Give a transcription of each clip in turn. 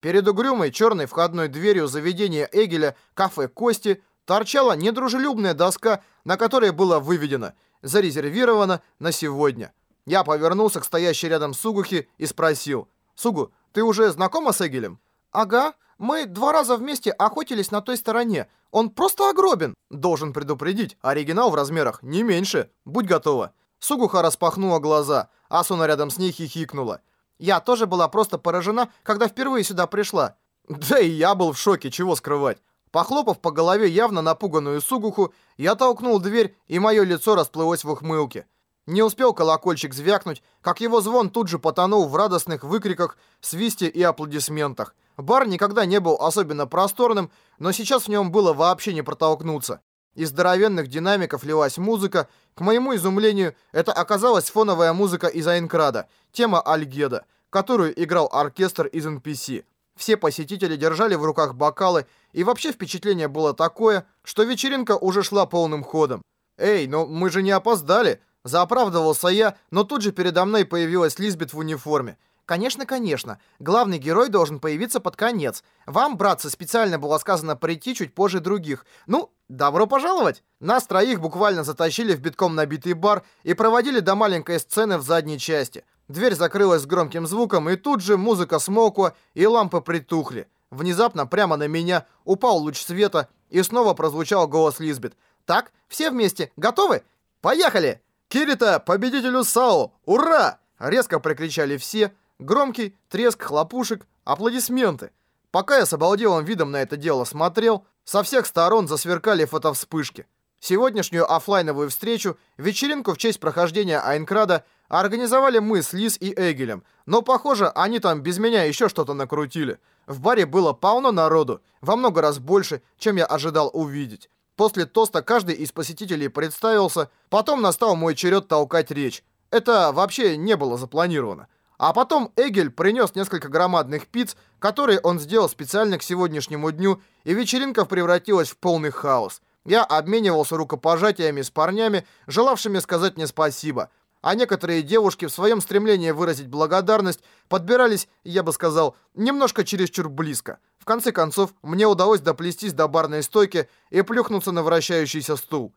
Перед угрюмой черной входной дверью заведения Эгеля «Кафе Кости» торчала недружелюбная доска, на которой было выведено «Зарезервировано на сегодня». Я повернулся к стоящей рядом Сугухе и спросил. «Сугу, ты уже знакома с Эгелем?» «Ага, мы два раза вместе охотились на той стороне. Он просто огробен!» «Должен предупредить, оригинал в размерах не меньше. Будь готова». Сугуха распахнула глаза, Асуна рядом с ней хихикнула. Я тоже была просто поражена, когда впервые сюда пришла. Да и я был в шоке, чего скрывать. Похлопав по голове явно напуганную Сугуху, я толкнул дверь, и мое лицо расплылось в ухмылке. Не успел колокольчик звякнуть, как его звон тут же потонул в радостных выкриках, свисте и аплодисментах. Бар никогда не был особенно просторным, но сейчас в нем было вообще не протолкнуться. Из здоровенных динамиков лилась музыка. К моему изумлению, это оказалась фоновая музыка из Айнкрада, тема Альгеда, которую играл оркестр из NPC. Все посетители держали в руках бокалы, и вообще впечатление было такое, что вечеринка уже шла полным ходом. «Эй, но мы же не опоздали!» Заоправдывался я, но тут же передо мной появилась Лизбет в униформе. Конечно, конечно. Главный герой должен появиться под конец. Вам, братцы, специально было сказано прийти чуть позже других. Ну, добро пожаловать! Нас троих буквально затащили в битком набитый бар и проводили до маленькой сцены в задней части. Дверь закрылась с громким звуком, и тут же музыка смолкла, и лампы притухли. Внезапно прямо на меня упал луч света, и снова прозвучал голос Лизбет. «Так, все вместе, готовы? Поехали!» «Кирита, победителю САО! Ура!» Резко прокричали все, Громкий треск хлопушек, аплодисменты. Пока я с обалделым видом на это дело смотрел, со всех сторон засверкали фотовспышки. Сегодняшнюю офлайновую встречу, вечеринку в честь прохождения Айнкрада, организовали мы с Лиз и Эгелем, но, похоже, они там без меня еще что-то накрутили. В баре было полно народу, во много раз больше, чем я ожидал увидеть. После тоста каждый из посетителей представился, потом настал мой черед толкать речь. Это вообще не было запланировано. А потом Эгель принес несколько громадных пиц, которые он сделал специально к сегодняшнему дню, и вечеринка превратилась в полный хаос. Я обменивался рукопожатиями с парнями, желавшими сказать мне спасибо. А некоторые девушки в своем стремлении выразить благодарность подбирались, я бы сказал, немножко чересчур близко. В конце концов, мне удалось доплестись до барной стойки и плюхнуться на вращающийся стул.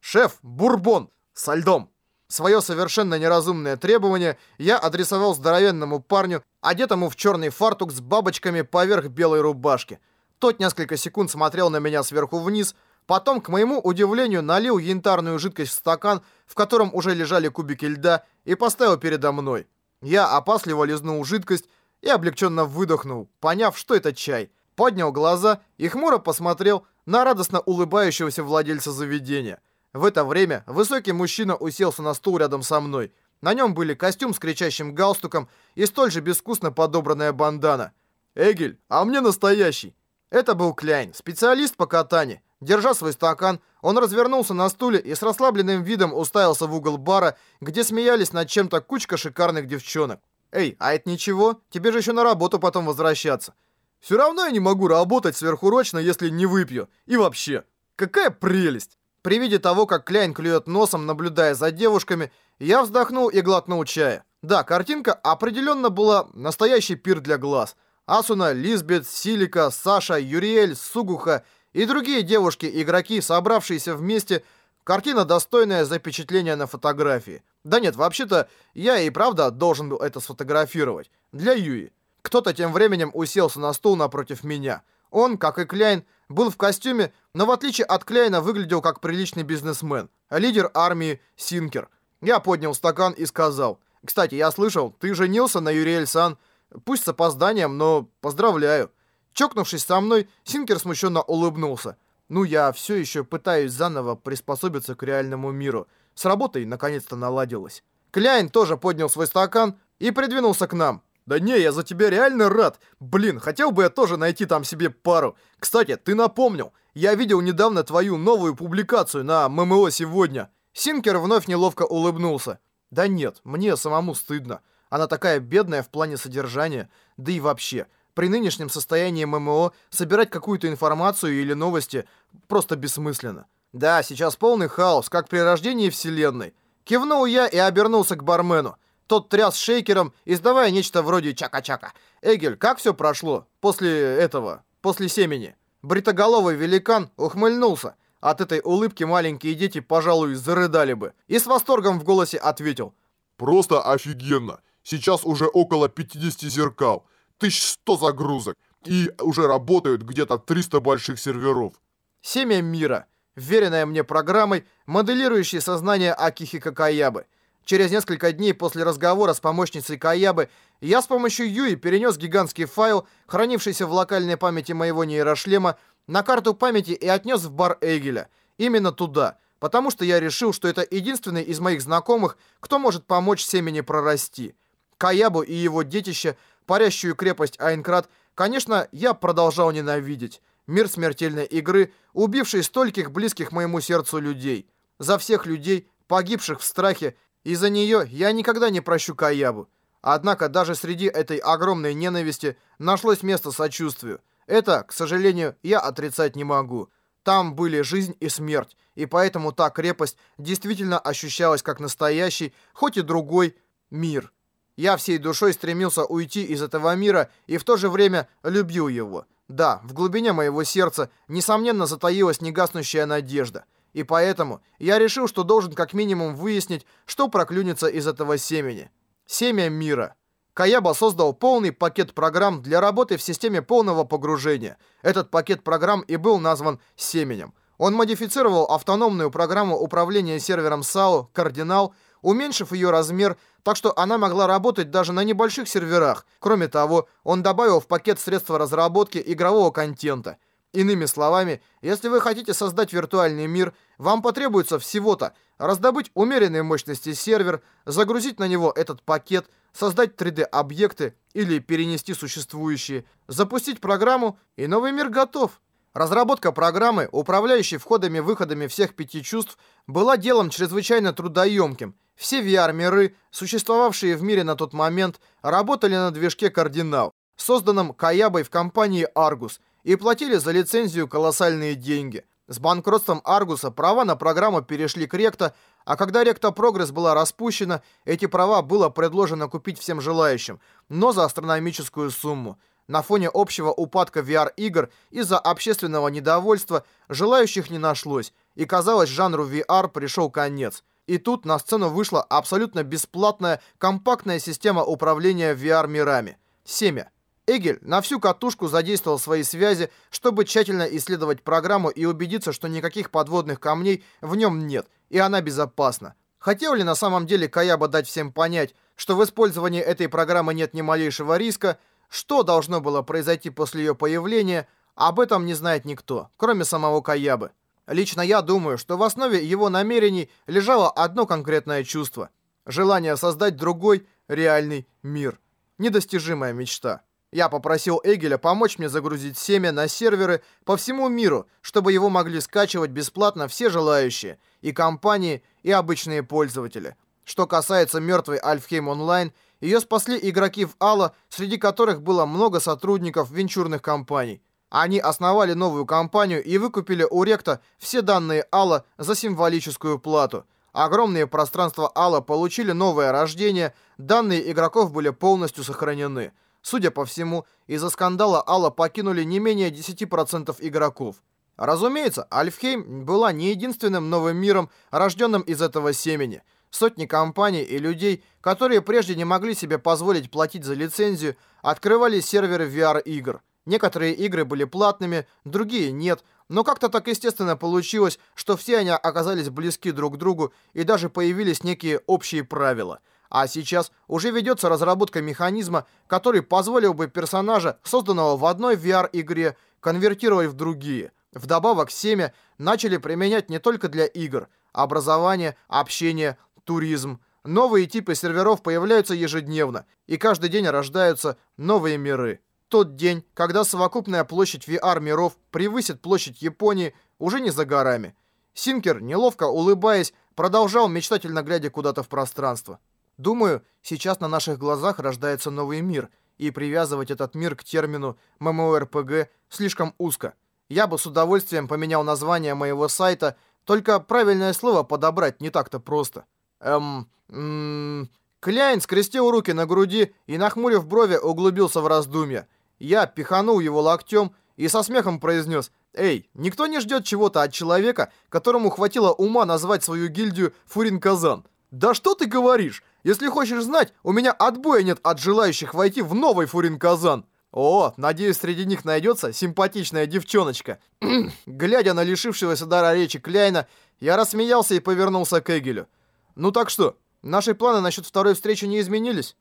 «Шеф, бурбон! Со льдом!» Свое совершенно неразумное требование я адресовал здоровенному парню, одетому в черный фартук с бабочками поверх белой рубашки. Тот несколько секунд смотрел на меня сверху вниз, потом, к моему удивлению, налил янтарную жидкость в стакан, в котором уже лежали кубики льда, и поставил передо мной. Я опасливо лизнул жидкость и облегченно выдохнул, поняв, что это чай. Поднял глаза и хмуро посмотрел на радостно улыбающегося владельца заведения – в это время высокий мужчина уселся на стул рядом со мной. На нем были костюм с кричащим галстуком и столь же безвкусно подобранная бандана. «Эгель, а мне настоящий!» Это был Кляйн, специалист по катанию. Держа свой стакан, он развернулся на стуле и с расслабленным видом уставился в угол бара, где смеялись над чем-то кучка шикарных девчонок. «Эй, а это ничего? Тебе же еще на работу потом возвращаться». «Все равно я не могу работать сверхурочно, если не выпью. И вообще, какая прелесть!» При виде того, как Кляйн клюет носом, наблюдая за девушками, я вздохнул и глотнул чая. Да, картинка определенно была настоящий пир для глаз. Асуна, Лизбет, Силика, Саша, Юриэль, Сугуха и другие девушки-игроки, собравшиеся вместе, картина достойная запечатления на фотографии. Да нет, вообще-то я и правда должен был это сфотографировать. Для Юи. Кто-то тем временем уселся на стул напротив меня. Он, как и Кляйн, был в костюме, но в отличие от Кляйна выглядел как приличный бизнесмен, лидер армии Синкер. Я поднял стакан и сказал, «Кстати, я слышал, ты женился на Юриэль Сан. Пусть с опозданием, но поздравляю». Чокнувшись со мной, Синкер смущенно улыбнулся. «Ну, я все еще пытаюсь заново приспособиться к реальному миру. С работой наконец-то наладилось». Кляйн тоже поднял свой стакан и придвинулся к нам. Да не, я за тебя реально рад. Блин, хотел бы я тоже найти там себе пару. Кстати, ты напомнил. Я видел недавно твою новую публикацию на ММО сегодня. Синкер вновь неловко улыбнулся. Да нет, мне самому стыдно. Она такая бедная в плане содержания. Да и вообще, при нынешнем состоянии ММО собирать какую-то информацию или новости просто бессмысленно. Да, сейчас полный хаос, как при рождении вселенной. Кивнул я и обернулся к бармену. Тот тряс шейкером, издавая нечто вроде чака-чака. «Эгель, как все прошло? После этого? После семени?» Бритоголовый великан ухмыльнулся. От этой улыбки маленькие дети, пожалуй, зарыдали бы. И с восторгом в голосе ответил. «Просто офигенно! Сейчас уже около 50 зеркал, 1100 загрузок, и уже работают где-то 300 больших серверов». Семя мира. Вверенная мне программой, моделирующей сознание Акихика Каябы. Через несколько дней после разговора с помощницей Каябы я с помощью Юи перенес гигантский файл, хранившийся в локальной памяти моего нейрошлема, на карту памяти и отнес в бар Эгеля. Именно туда, потому что я решил, что это единственный из моих знакомых, кто может помочь семени прорасти. Каябу и его детище, парящую крепость Айнкрат, конечно, я продолжал ненавидеть. Мир смертельной игры, убивший стольких близких моему сердцу людей. За всех людей, погибших в страхе из-за нее я никогда не прощу Каябу. Однако даже среди этой огромной ненависти нашлось место сочувствию. Это, к сожалению, я отрицать не могу. Там были жизнь и смерть, и поэтому та крепость действительно ощущалась как настоящий, хоть и другой, мир. Я всей душой стремился уйти из этого мира и в то же время любил его. Да, в глубине моего сердца, несомненно, затаилась негаснущая надежда. И поэтому я решил, что должен как минимум выяснить, что проклюнется из этого семени. Семя мира. Каяба создал полный пакет программ для работы в системе полного погружения. Этот пакет программ и был назван «Семенем». Он модифицировал автономную программу управления сервером SAO «Кардинал», уменьшив ее размер, так что она могла работать даже на небольших серверах. Кроме того, он добавил в пакет средства разработки игрового контента – Иными словами, если вы хотите создать виртуальный мир, вам потребуется всего-то раздобыть умеренной мощности сервер, загрузить на него этот пакет, создать 3D-объекты или перенести существующие, запустить программу, и новый мир готов. Разработка программы, управляющей входами-выходами всех пяти чувств, была делом чрезвычайно трудоемким. Все VR-миры, существовавшие в мире на тот момент, работали на движке «Кардинал», созданном Каябой в компании «Аргус», и платили за лицензию колоссальные деньги. С банкротством Аргуса права на программу перешли к Ректа, а когда Ректа Прогресс была распущена, эти права было предложено купить всем желающим, но за астрономическую сумму. На фоне общего упадка VR-игр из-за общественного недовольства желающих не нашлось, и казалось, жанру VR пришел конец. И тут на сцену вышла абсолютно бесплатная компактная система управления VR-мирами. Семя. Эгель на всю катушку задействовал свои связи, чтобы тщательно исследовать программу и убедиться, что никаких подводных камней в нем нет, и она безопасна. Хотел ли на самом деле Каяба дать всем понять, что в использовании этой программы нет ни малейшего риска, что должно было произойти после ее появления, об этом не знает никто, кроме самого Каябы. Лично я думаю, что в основе его намерений лежало одно конкретное чувство – желание создать другой, реальный мир. Недостижимая мечта. Я попросил Эгеля помочь мне загрузить семя на серверы по всему миру, чтобы его могли скачивать бесплатно все желающие, и компании, и обычные пользователи. Что касается мертвой Альфхейм Онлайн, ее спасли игроки в Алла, среди которых было много сотрудников венчурных компаний. Они основали новую компанию и выкупили у Ректа все данные Алла за символическую плату. Огромные пространства Алла получили новое рождение, данные игроков были полностью сохранены. Судя по всему, из-за скандала Алла покинули не менее 10% игроков. Разумеется, Альфхейм была не единственным новым миром, рожденным из этого семени. Сотни компаний и людей, которые прежде не могли себе позволить платить за лицензию, открывали серверы VR-игр. Некоторые игры были платными, другие нет, но как-то так естественно получилось, что все они оказались близки друг к другу и даже появились некие общие правила – а сейчас уже ведется разработка механизма, который позволил бы персонажа, созданного в одной VR-игре, конвертировать в другие. Вдобавок, семя начали применять не только для игр. Образование, общение, туризм. Новые типы серверов появляются ежедневно, и каждый день рождаются новые миры. Тот день, когда совокупная площадь VR-миров превысит площадь Японии, уже не за горами. Синкер, неловко улыбаясь, продолжал мечтательно глядя куда-то в пространство. Думаю, сейчас на наших глазах рождается новый мир, и привязывать этот мир к термину MMORPG слишком узко. Я бы с удовольствием поменял название моего сайта, только правильное слово подобрать не так-то просто. Эм... М Кляйн скрестил руки на груди и, нахмурив брови, углубился в раздумья. Я пиханул его локтем и со смехом произнес «Эй, никто не ждет чего-то от человека, которому хватило ума назвать свою гильдию Фурин-Казан». «Да что ты говоришь? Если хочешь знать, у меня отбоя нет от желающих войти в новый Фурин-Казан». О, надеюсь, среди них найдется симпатичная девчоночка. Глядя на лишившегося дара речи Кляйна, я рассмеялся и повернулся к Эгелю. Ну так что, наши планы насчет второй встречи не изменились?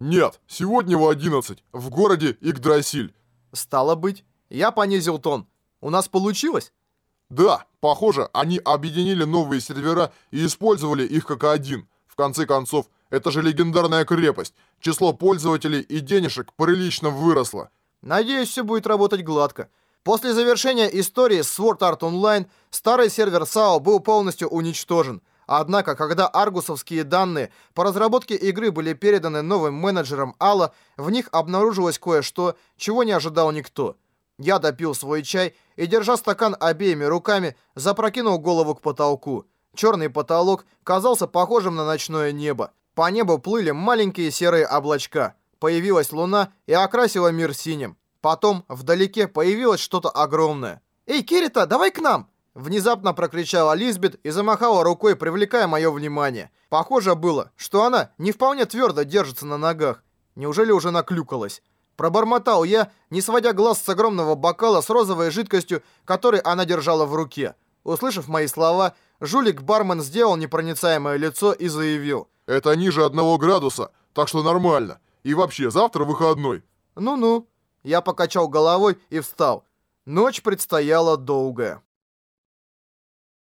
Нет, сегодня в 11, в городе Игдрасиль. Стало быть, я понизил тон. У нас получилось? Да, похоже, они объединили новые сервера и использовали их как один. В конце концов, это же легендарная крепость. Число пользователей и денежек прилично выросло. Надеюсь, все будет работать гладко. После завершения истории с Sword Art Online старый сервер САО был полностью уничтожен. Однако, когда аргусовские данные по разработке игры были переданы новым менеджерам Алла, в них обнаружилось кое-что, чего не ожидал никто. Я допил свой чай и, держа стакан обеими руками, запрокинул голову к потолку. Черный потолок казался похожим на ночное небо. По небу плыли маленькие серые облачка. Появилась луна и окрасила мир синим. Потом вдалеке появилось что-то огромное. «Эй, Кирита, давай к нам!» Внезапно прокричала Лизбет и замахала рукой, привлекая мое внимание. Похоже было, что она не вполне твердо держится на ногах. Неужели уже наклюкалась? Пробормотал я, не сводя глаз с огромного бокала с розовой жидкостью, который она держала в руке. Услышав мои слова, жулик-бармен сделал непроницаемое лицо и заявил. Это ниже одного градуса, так что нормально. И вообще, завтра выходной. Ну-ну. Я покачал головой и встал. Ночь предстояла долгая.